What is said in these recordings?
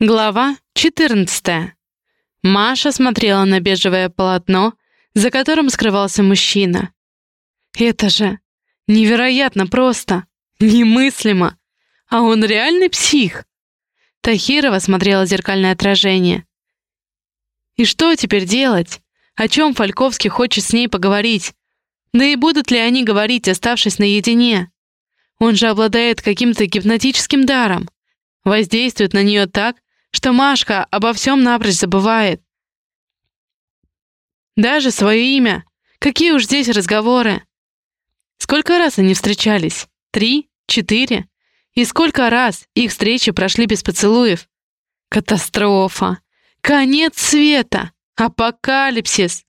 Глава 14. Маша смотрела на бежевое полотно, за которым скрывался мужчина. Это же невероятно просто, немыслимо. А он реальный псих. Тахирова смотрела зеркальное отражение. И что теперь делать? О чем Фальковский хочет с ней поговорить? Да и будут ли они говорить, оставшись наедине? Он же обладает каким-то гипнотическим даром. Воздействует на нее так, что Машка обо всем напрочь забывает. Даже свое имя. Какие уж здесь разговоры. Сколько раз они встречались? Три? Четыре? И сколько раз их встречи прошли без поцелуев? Катастрофа. Конец света. Апокалипсис.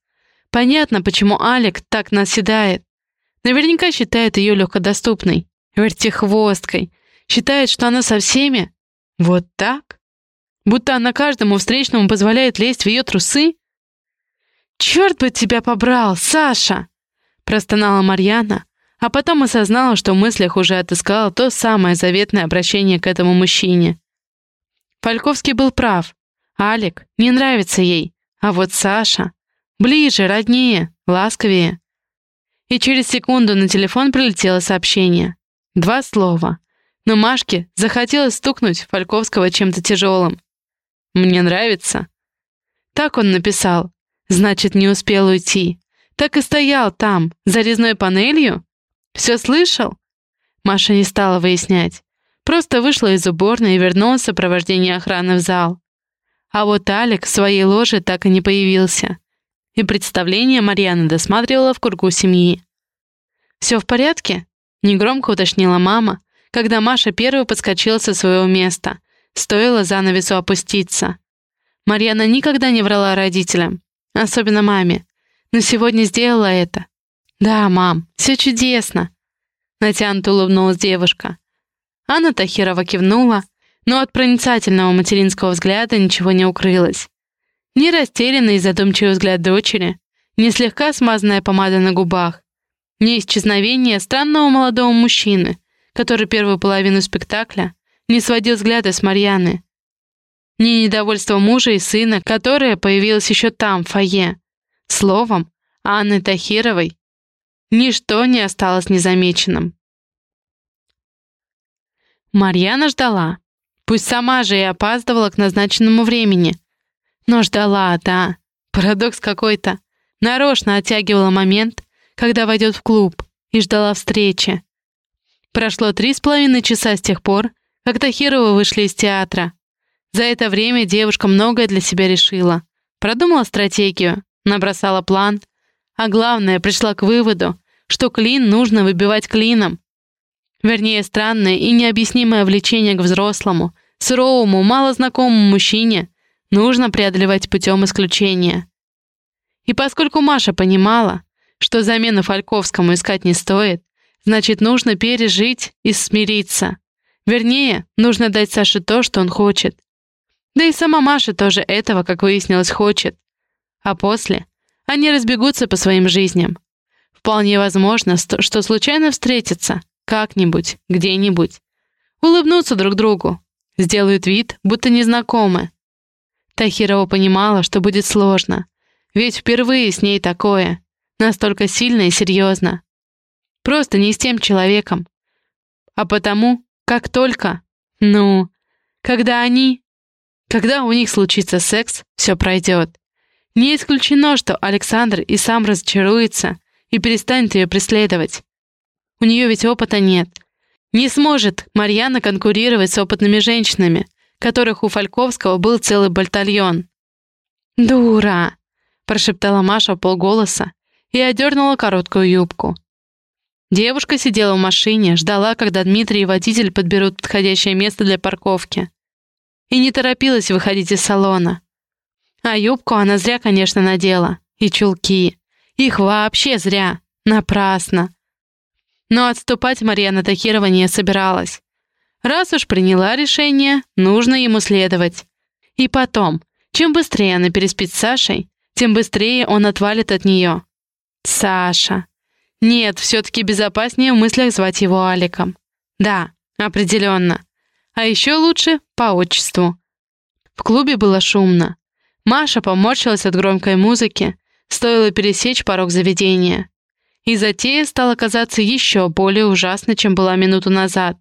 Понятно, почему Алик так наседает. Наверняка считает ее легкодоступной, вертихвосткой. Считает, что она со всеми. Вот так? Будто она каждому встречному позволяет лезть в ее трусы? «Черт бы тебя побрал, Саша!» простонала Марьяна, а потом осознала, что в мыслях уже отыскала то самое заветное обращение к этому мужчине. Фальковский был прав. Алик не нравится ей, а вот Саша ближе, роднее, ласковее. И через секунду на телефон прилетело сообщение. Два слова. Но Машке захотелось стукнуть Фальковского чем-то тяжелым. Мне нравится». Так он написал. Значит, не успел уйти. Так и стоял там, за резной панелью. Все слышал? Маша не стала выяснять. Просто вышла из уборной и вернулась в сопровождении охраны в зал. А вот Алик в своей ложе так и не появился. И представление Марьяна досматривала в кругу семьи. «Все в порядке?» — негромко уточнила мама, когда Маша первой подскочила со своего места, Стоило занавесу опуститься. Марьяна никогда не врала родителям, особенно маме, но сегодня сделала это. «Да, мам, все чудесно», — натянуто улыбнулась девушка. Анна Тахирова кивнула, но от проницательного материнского взгляда ничего не укрылось. Ни растерянный и задумчивый взгляд дочери, ни слегка смазанная помада на губах, ни исчезновение странного молодого мужчины, который первую половину спектакля не сводил взгляда с Марьяны. Ни недовольство мужа и сына, которое появилось еще там, в фойе. Словом, Анны Тахировой ничто не осталось незамеченным. Марьяна ждала. Пусть сама же и опаздывала к назначенному времени. Но ждала, да. Парадокс какой-то. Нарочно оттягивала момент, когда войдет в клуб, и ждала встречи. Прошло три с половиной часа с тех пор, как Тахирова вышли из театра. За это время девушка многое для себя решила. Продумала стратегию, набросала план, а главное, пришла к выводу, что клин нужно выбивать клином. Вернее, странное и необъяснимое влечение к взрослому, суровому, малознакомому мужчине нужно преодолевать путем исключения. И поскольку Маша понимала, что замену Фальковскому искать не стоит, значит, нужно пережить и смириться. Вернее, нужно дать Саше то, что он хочет. Да и сама Маша тоже этого, как выяснилось, хочет. А после они разбегутся по своим жизням. Вполне возможно, что случайно встретятся, как-нибудь, где-нибудь. Улыбнутся друг другу, сделают вид, будто незнакомы. Тахирова понимала, что будет сложно, ведь впервые с ней такое, настолько сильно и серьезно. Просто не с тем человеком. А потому как только, ну, когда они, когда у них случится секс, все пройдет. Не исключено, что Александр и сам разочаруется и перестанет ее преследовать. У нее ведь опыта нет. Не сможет Марьяна конкурировать с опытными женщинами, которых у Фальковского был целый батальон. «Дура!» — прошептала Маша полголоса и одернула короткую юбку. Девушка сидела в машине, ждала, когда Дмитрий и водитель подберут подходящее место для парковки. И не торопилась выходить из салона. А юбку она зря, конечно, надела. И чулки. Их вообще зря. Напрасно. Но отступать Марьяна Тахирова не собиралась. Раз уж приняла решение, нужно ему следовать. И потом, чем быстрее она переспит с Сашей, тем быстрее он отвалит от нее. Саша. Нет, все-таки безопаснее в мыслях звать его Аликом. Да, определенно. А еще лучше по отчеству. В клубе было шумно. Маша поморщилась от громкой музыки, стоило пересечь порог заведения. И затея стала казаться еще более ужасной, чем была минуту назад.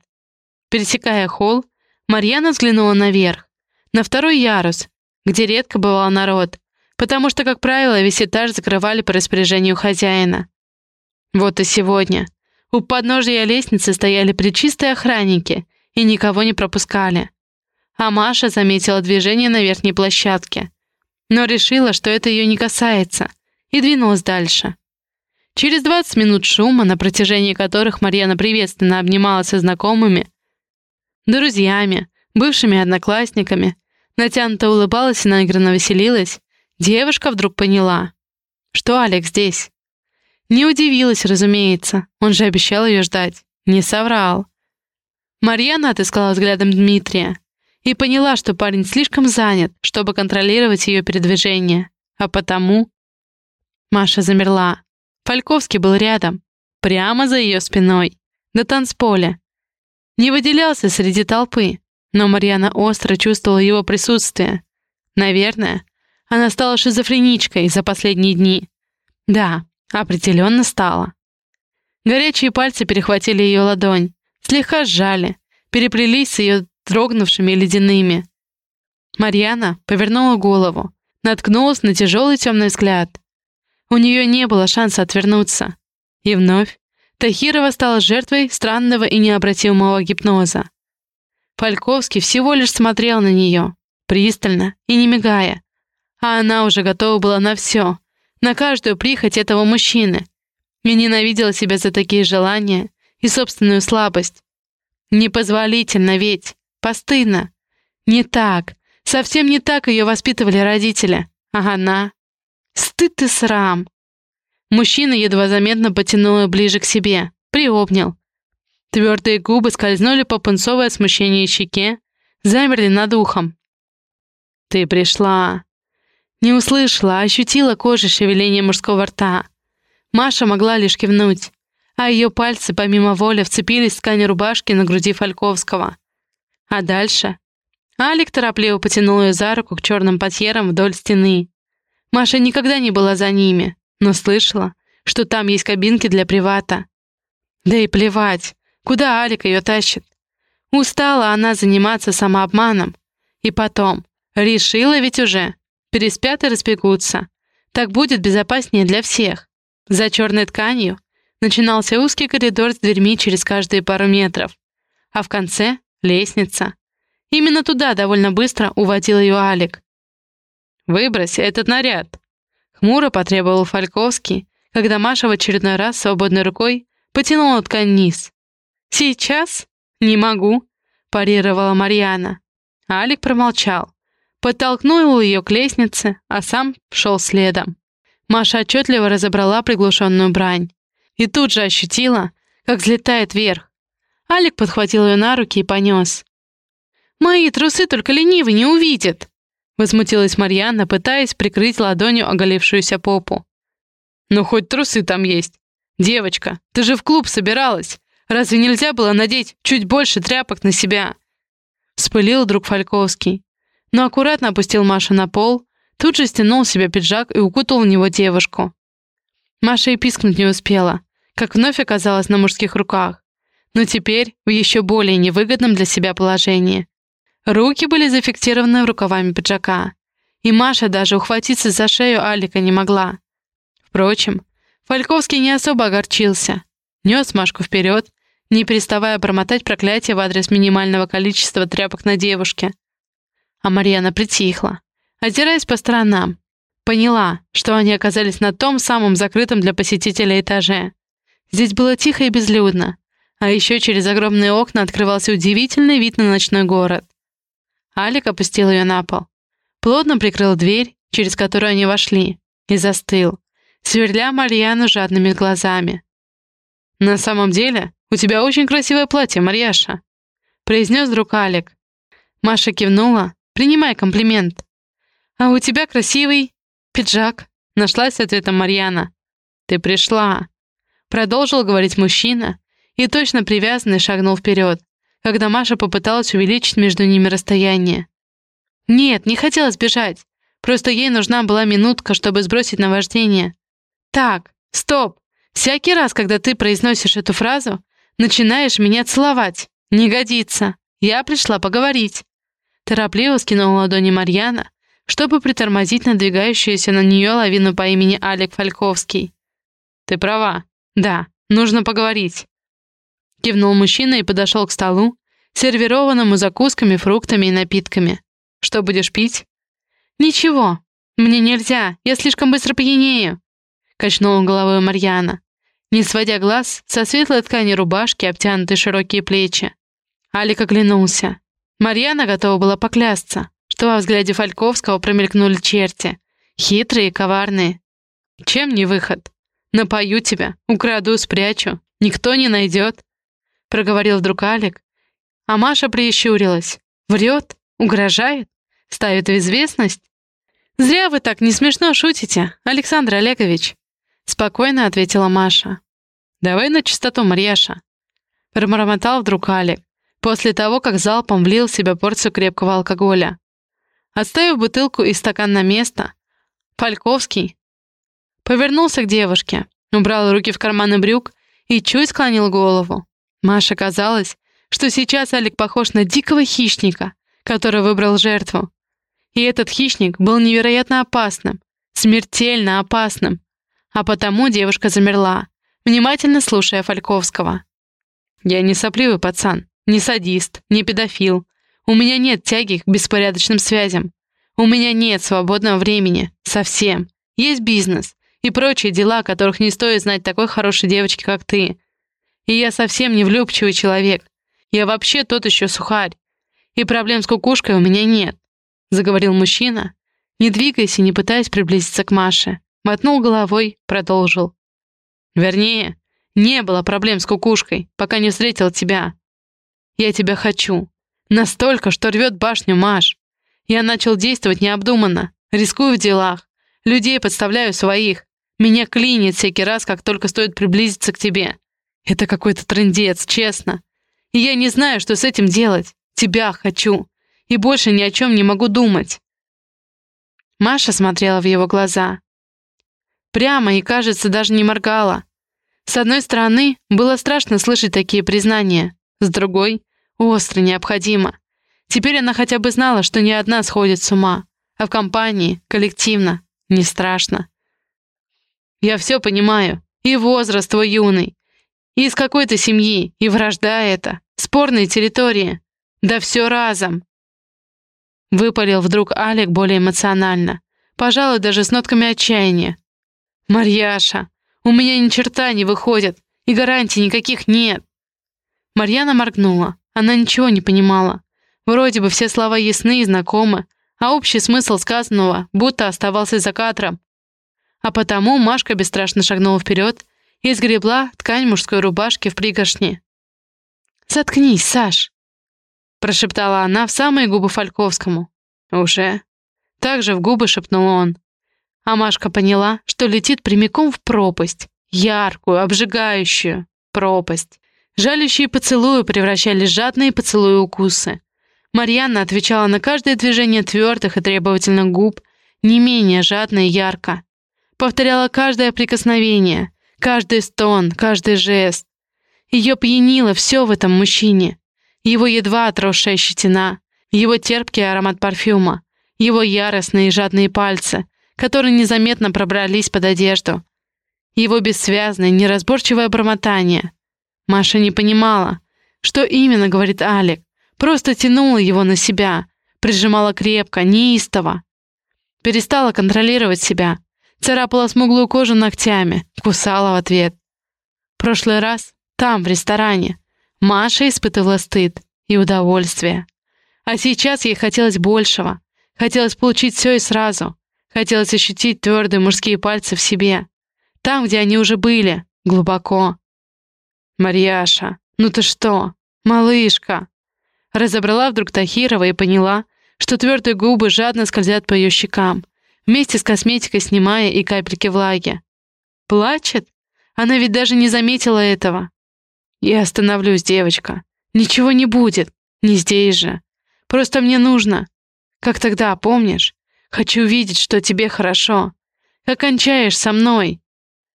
Пересекая холл, Марьяна взглянула наверх, на второй ярус, где редко бывал народ, потому что, как правило, весь этаж закрывали по распоряжению хозяина. Вот и сегодня. У подножия лестницы стояли причистые охранники и никого не пропускали. А Маша заметила движение на верхней площадке, но решила, что это ее не касается, и двинулась дальше. Через 20 минут шума, на протяжении которых Марьяна приветственно обнималась со знакомыми, друзьями, бывшими одноклассниками, натянуто улыбалась и наигранно веселилась, девушка вдруг поняла, что Алекс здесь. Не удивилась, разумеется, он же обещал ее ждать. Не соврал. Марьяна отыскала взглядом Дмитрия и поняла, что парень слишком занят, чтобы контролировать ее передвижение, а потому... Маша замерла. Фальковский был рядом, прямо за ее спиной, до танцполя. Не выделялся среди толпы, но Марьяна остро чувствовала его присутствие. Наверное, она стала шизофреничкой за последние дни. Да, определенно стала. Горячие пальцы перехватили ее ладонь, слегка сжали, переплелись с ее дрогнувшими ледяными. Марьяна повернула голову, наткнулась на тяжелый темный взгляд. У нее не было шанса отвернуться. И вновь Тахирова стала жертвой странного и необратимого гипноза. Фальковский всего лишь смотрел на нее, пристально и не мигая, а она уже готова была на все, на каждую прихоть этого мужчины, и ненавидела себя за такие желания и собственную слабость. Непозволительно ведь, постыдно. Не так, совсем не так ее воспитывали родители, а она... Стыд и срам. Мужчина едва заметно потянул ее ближе к себе, приобнял, Твердые губы скользнули по пунцовой смущению щеке, замерли над ухом. «Ты пришла!» Не услышала, а ощутила кожей шевеление мужского рта. Маша могла лишь кивнуть, а ее пальцы помимо воли вцепились в ткань рубашки на груди Фальковского. А дальше? Алик торопливо потянул ее за руку к черным портьерам вдоль стены. Маша никогда не была за ними, но слышала, что там есть кабинки для привата. Да и плевать, Куда Алик ее тащит? Устала она заниматься самообманом. И потом, решила ведь уже. Переспят и разбегутся. Так будет безопаснее для всех. За черной тканью начинался узкий коридор с дверьми через каждые пару метров. А в конце — лестница. Именно туда довольно быстро уводил ее Алик. «Выбрось этот наряд», — хмуро потребовал Фальковский, когда Маша в очередной раз свободной рукой потянула ткань вниз. «Сейчас? Не могу», — парировала Марьяна. Алик промолчал. Подтолкнул ее к лестнице, а сам шел следом. Маша отчетливо разобрала приглушенную брань. И тут же ощутила, как взлетает вверх. Алик подхватил ее на руки и понес. «Мои трусы только ленивый не увидит!» Возмутилась Марьяна, пытаясь прикрыть ладонью оголившуюся попу. «Ну, хоть трусы там есть. Девочка, ты же в клуб собиралась. Разве нельзя было надеть чуть больше тряпок на себя?» Вспылил друг Фальковский. Но аккуратно опустил Машу на пол, тут же стянул себе пиджак и укутал в него девушку. Маша и пискнуть не успела, как вновь оказалась на мужских руках, но теперь в еще более невыгодном для себя положении. Руки были зафиксированы рукавами пиджака, и Маша даже ухватиться за шею Алика не могла. Впрочем, Фальковский не особо огорчился. Нес Машку вперед, не переставая бормотать проклятие в адрес минимального количества тряпок на девушке. А Марьяна притихла, озираясь по сторонам. Поняла, что они оказались на том самом закрытом для посетителя этаже. Здесь было тихо и безлюдно, а еще через огромные окна открывался удивительный вид на ночной город. Алик опустил ее на пол. Плотно прикрыл дверь, через которую они вошли, и застыл, сверля Марьяну жадными глазами. «На самом деле, у тебя очень красивое платье, Марьяша», — произнес друг Алик. Маша кивнула, принимая комплимент. «А у тебя красивый пиджак», — нашлась с ответом Марьяна. «Ты пришла», — продолжил говорить мужчина и точно привязанный шагнул вперед, когда Маша попыталась увеличить между ними расстояние. Нет, не хотела сбежать. Просто ей нужна была минутка, чтобы сбросить наваждение. Так, стоп. Всякий раз, когда ты произносишь эту фразу, начинаешь меня целовать. Не годится. Я пришла поговорить. Торопливо скинула ладони Марьяна, чтобы притормозить надвигающуюся на нее лавину по имени Алек Фальковский. «Ты права. Да, нужно поговорить». Кивнул мужчина и подошел к столу, сервированному закусками, фруктами и напитками. «Что будешь пить?» «Ничего. Мне нельзя. Я слишком быстро пьянею», — качнула головой Марьяна, не сводя глаз со светлой ткани рубашки, обтянутой широкие плечи. Алик оглянулся. Марьяна готова была поклясться, что во взгляде Фальковского промелькнули черти. Хитрые и коварные. Чем не выход? Напою тебя, украду, спрячу. Никто не найдет. Проговорил вдруг Алик. А Маша прищурилась. Врет? Угрожает? Ставит в известность? «Зря вы так не смешно шутите, Александр Олегович», — спокойно ответила Маша. «Давай на чистоту, Марьяша», — промормотал вдруг Алик, после того, как залпом влил в себя порцию крепкого алкоголя. Отставив бутылку и стакан на место, Фальковский повернулся к девушке, убрал руки в карманы брюк и чуть склонил голову. Маше казалось, что сейчас Алик похож на дикого хищника, который выбрал жертву. И этот хищник был невероятно опасным, смертельно опасным. А потому девушка замерла, внимательно слушая Фальковского. «Я не сопливый пацан, не садист, не педофил, у меня нет тяги к беспорядочным связям. У меня нет свободного времени. Совсем. Есть бизнес и прочие дела, которых не стоит знать такой хорошей девочке, как ты. И я совсем не влюбчивый человек. Я вообще тот еще сухарь. И проблем с кукушкой у меня нет», — заговорил мужчина, не двигаясь и не пытаясь приблизиться к Маше. Мотнул головой, продолжил. «Вернее, не было проблем с кукушкой, пока не встретил тебя. Я тебя хочу. Настолько, что рвет башню Маш. Я начал действовать необдуманно, рискую в делах, людей подставляю своих. Меня клинит всякий раз, как только стоит приблизиться к тебе. Это какой-то трындец, честно. И я не знаю, что с этим делать. Тебя хочу. И больше ни о чем не могу думать. Маша смотрела в его глаза. Прямо и, кажется, даже не моргала. С одной стороны, было страшно слышать такие признания. С другой, Остро необходимо. Теперь она хотя бы знала, что не одна сходит с ума, а в компании, коллективно, не страшно. Я все понимаю. И возраст твой юный. И из какой-то семьи, и вражда это. Спорные территории. Да все разом. Выпалил вдруг Алик более эмоционально. Пожалуй, даже с нотками отчаяния. «Марьяша, у меня ни черта не выходит, и гарантий никаких нет». Марьяна моргнула. Она ничего не понимала. Вроде бы все слова ясны и знакомы, а общий смысл сказанного будто оставался за кадром. А потому Машка бесстрашно шагнула вперед и сгребла ткань мужской рубашки в пригоршне. «Заткнись, Саш!» прошептала она в самые губы Фальковскому. «Уже?» Также в губы шепнул он. А Машка поняла, что летит прямиком в пропасть. Яркую, обжигающую пропасть. Жалящие поцелуи превращали жадные поцелуи укусы. Марьяна отвечала на каждое движение твердых и требовательных губ, не менее жадно и ярко. Повторяла каждое прикосновение, каждый стон, каждый жест. Ее пьянило все в этом мужчине. Его едва отросшая щетина, его терпкий аромат парфюма, его яростные и жадные пальцы, которые незаметно пробрались под одежду, его бессвязное, неразборчивое бормотание — Маша не понимала, что именно говорит Алик, просто тянула его на себя, прижимала крепко, неистово. Перестала контролировать себя, царапала смуглую кожу ногтями, кусала в ответ. Прошлый раз, там, в ресторане, Маша испытывала стыд и удовольствие. А сейчас ей хотелось большего. Хотелось получить все и сразу. Хотелось ощутить твердые мужские пальцы в себе. Там, где они уже были, глубоко. «Марьяша, ну ты что? Малышка!» Разобрала вдруг Тахирова и поняла, что твердые губы жадно скользят по ее щекам, вместе с косметикой снимая и капельки влаги. «Плачет? Она ведь даже не заметила этого!» «Я остановлюсь, девочка. Ничего не будет. Не здесь же. Просто мне нужно. Как тогда, помнишь? Хочу видеть, что тебе хорошо. Как кончаешь со мной.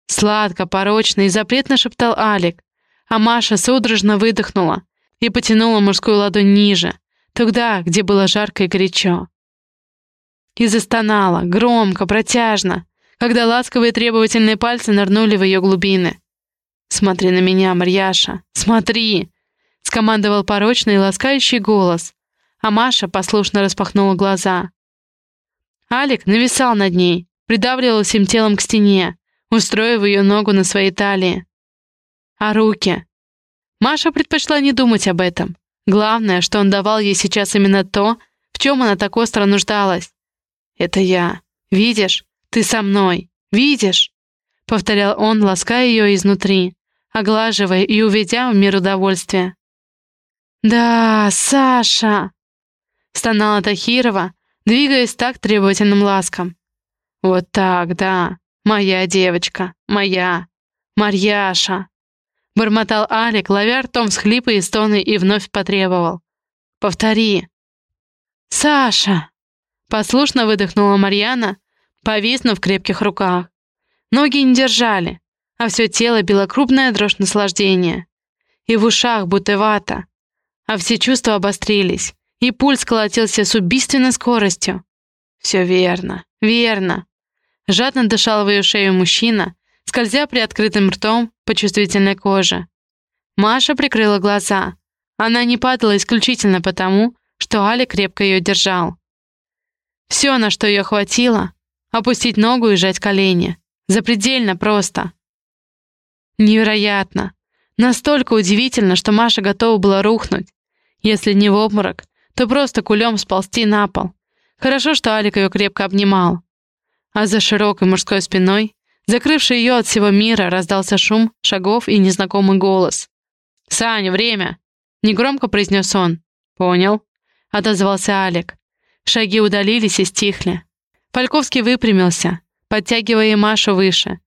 Сладко, порочно и запретно шептал Алик, а Маша судорожно выдохнула и потянула мужскую ладонь ниже, туда, где было жарко и горячо. И застонала, громко, протяжно, когда ласковые требовательные пальцы нырнули в ее глубины. «Смотри на меня, Марьяша, смотри!» — скомандовал порочный и ласкающий голос, а Маша послушно распахнула глаза. Алик нависал над ней, придавливал всем телом к стене, устроив ее ногу на своей талии. А руки? Маша предпочла не думать об этом. Главное, что он давал ей сейчас именно то, в чем она так остро нуждалась. «Это я. Видишь? Ты со мной. Видишь?» Повторял он, лаская ее изнутри, оглаживая и уведя в мир удовольствия. «Да, Саша!» Стонала Тахирова, двигаясь так требовательным ласком. «Вот так, да. Моя девочка. Моя. Марьяша!» Бормотал Алик, ловя ртом всхлипы и стоны, и вновь потребовал. «Повтори». «Саша!» Послушно выдохнула Марьяна, повиснув в крепких руках. Ноги не держали, а все тело било крупная дрожь наслаждения. И в ушах будто вата, а все чувства обострились, и пульс колотился с убийственной скоростью. Все верно, верно. Жадно дышал в ее шею мужчина, скользя приоткрытым ртом по чувствительной коже. Маша прикрыла глаза. Она не падала исключительно потому, что Али крепко ее держал. Все, на что ее хватило — опустить ногу и сжать колени. Запредельно просто. Невероятно. Настолько удивительно, что Маша готова была рухнуть. Если не в обморок, то просто кулем сползти на пол. Хорошо, что Алик ее крепко обнимал. А за широкой мужской спиной, закрывшей ее от всего мира, раздался шум шагов и незнакомый голос. «Саня, время!» — негромко произнес он. «Понял», — отозвался Алик. Шаги удалились и стихли. Фальковский выпрямился, подтягивая Машу выше.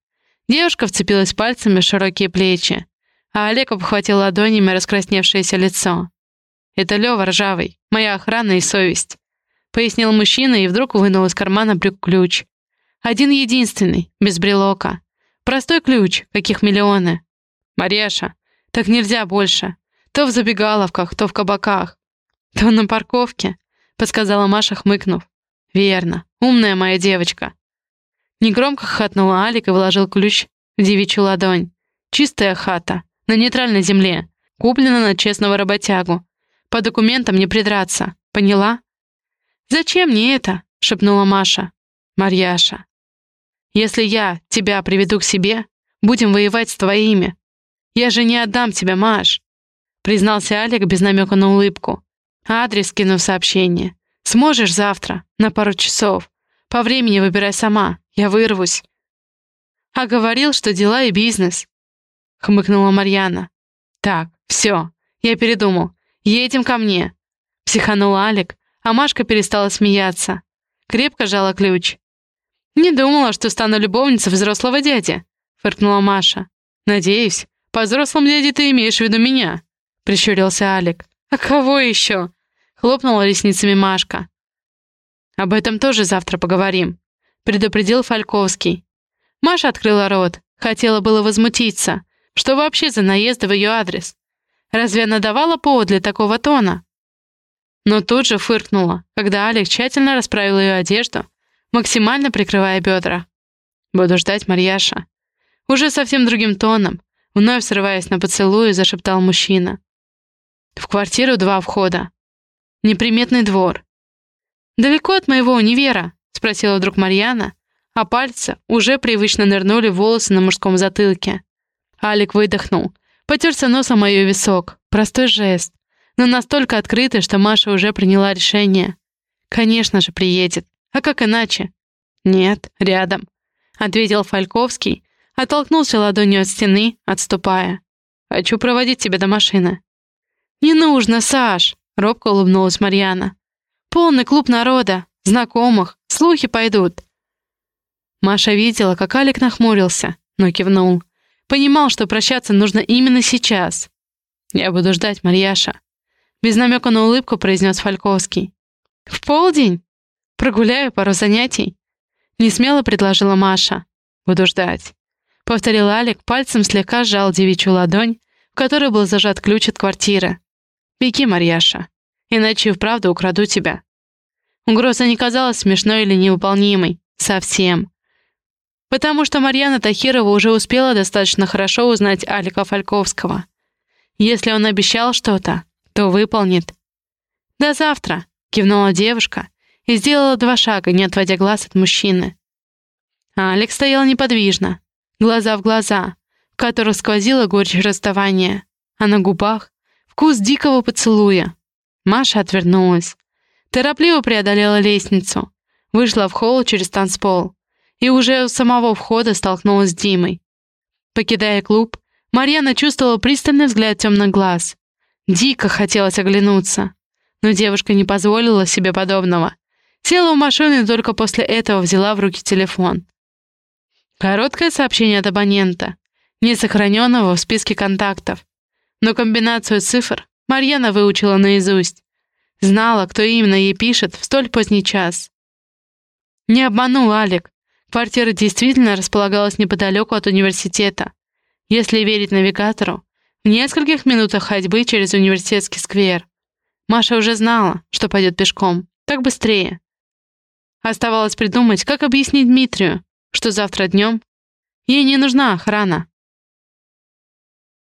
Девушка вцепилась пальцами в широкие плечи, а Олег обхватил ладонями раскрасневшееся лицо. «Это Лёва Ржавый, моя охрана и совесть», — пояснил мужчина и вдруг вынул из кармана брюк ключ. Один единственный, без брелока. Простой ключ, каких миллионы. Марьяша, так нельзя больше. То в забегаловках, то в кабаках, то на парковке. — подсказала Маша, хмыкнув. «Верно. Умная моя девочка». Негромко хохотнула Алик и вложил ключ в девичью ладонь. «Чистая хата. На нейтральной земле. Куплена на честного работягу. По документам не придраться. Поняла?» «Зачем мне это?» — шепнула Маша. «Марьяша, если я тебя приведу к себе, будем воевать с твоими. Я же не отдам тебя, Маш», — признался Алик без намека на улыбку. Адрес кину в сообщение. Сможешь завтра, на пару часов. По времени выбирай сама, я вырвусь. А говорил, что дела и бизнес. Хмыкнула Марьяна. Так, все, я передумал. Едем ко мне. Психанул Алик, а Машка перестала смеяться. Крепко жала ключ. «Не думала, что стану любовницей взрослого дяди», — фыркнула Маша. «Надеюсь, по взрослому дяде ты имеешь в виду меня», — прищурился Алик. «А кого еще?» — хлопнула ресницами Машка. «Об этом тоже завтра поговорим», — предупредил Фальковский. Маша открыла рот, хотела было возмутиться. Что вообще за наезды в ее адрес? Разве она давала повод для такого тона? Но тут же фыркнула, когда Алекс тщательно расправил ее одежду, максимально прикрывая бедра. «Буду ждать Марьяша». Уже совсем другим тоном, вновь срываясь на поцелуй, зашептал мужчина. В квартиру два входа. Неприметный двор. «Далеко от моего универа?» — спросила вдруг Марьяна, а пальцы уже привычно нырнули в волосы на мужском затылке. Алик выдохнул, потерся носом мою висок. Простой жест, но настолько открытый, что Маша уже приняла решение. Конечно же, приедет. А как иначе? Нет, рядом, ответил Фальковский, оттолкнулся ладонью от стены, отступая. Хочу проводить тебя до машины. «Не нужно, Саш!» — робко улыбнулась Марьяна. «Полный клуб народа, знакомых, слухи пойдут». Маша видела, как Алик нахмурился, но кивнул. Понимал, что прощаться нужно именно сейчас. «Я буду ждать, Марьяша», — без намека на улыбку произнес Фальковский. «В полдень? Прогуляю пару занятий?» Несмело предложила Маша. «Буду ждать», — повторил Алик, пальцем слегка сжал девичью ладонь, в которой был зажат ключ от квартиры. «Беги, Марьяша, иначе и вправду украду тебя». Угроза не казалась смешной или невыполнимой. Совсем. Потому что Марьяна Тахирова уже успела достаточно хорошо узнать Алика Фальковского. Если он обещал что-то, то выполнит. «До завтра», — кивнула девушка и сделала два шага, не отводя глаз от мужчины. А Алекс стоял неподвижно, глаза в глаза, в которых сквозила горечь расставания, а на губах — вкус дикого поцелуя. Маша отвернулась. Торопливо преодолела лестницу, вышла в холл через танцпол и уже у самого входа столкнулась с Димой. Покидая клуб, Марьяна чувствовала пристальный взгляд темных глаз. Дико хотелось оглянуться, но девушка не позволила себе подобного. Села в машину и только после этого взяла в руки телефон. Короткое сообщение от абонента, не сохраненного в списке контактов. Но комбинацию цифр Марьяна выучила наизусть. Знала, кто именно ей пишет в столь поздний час. Не обманул Алик. Квартира действительно располагалась неподалеку от университета. Если верить навигатору, в нескольких минутах ходьбы через университетский сквер. Маша уже знала, что пойдет пешком. Так быстрее. Оставалось придумать, как объяснить Дмитрию, что завтра днем ей не нужна охрана.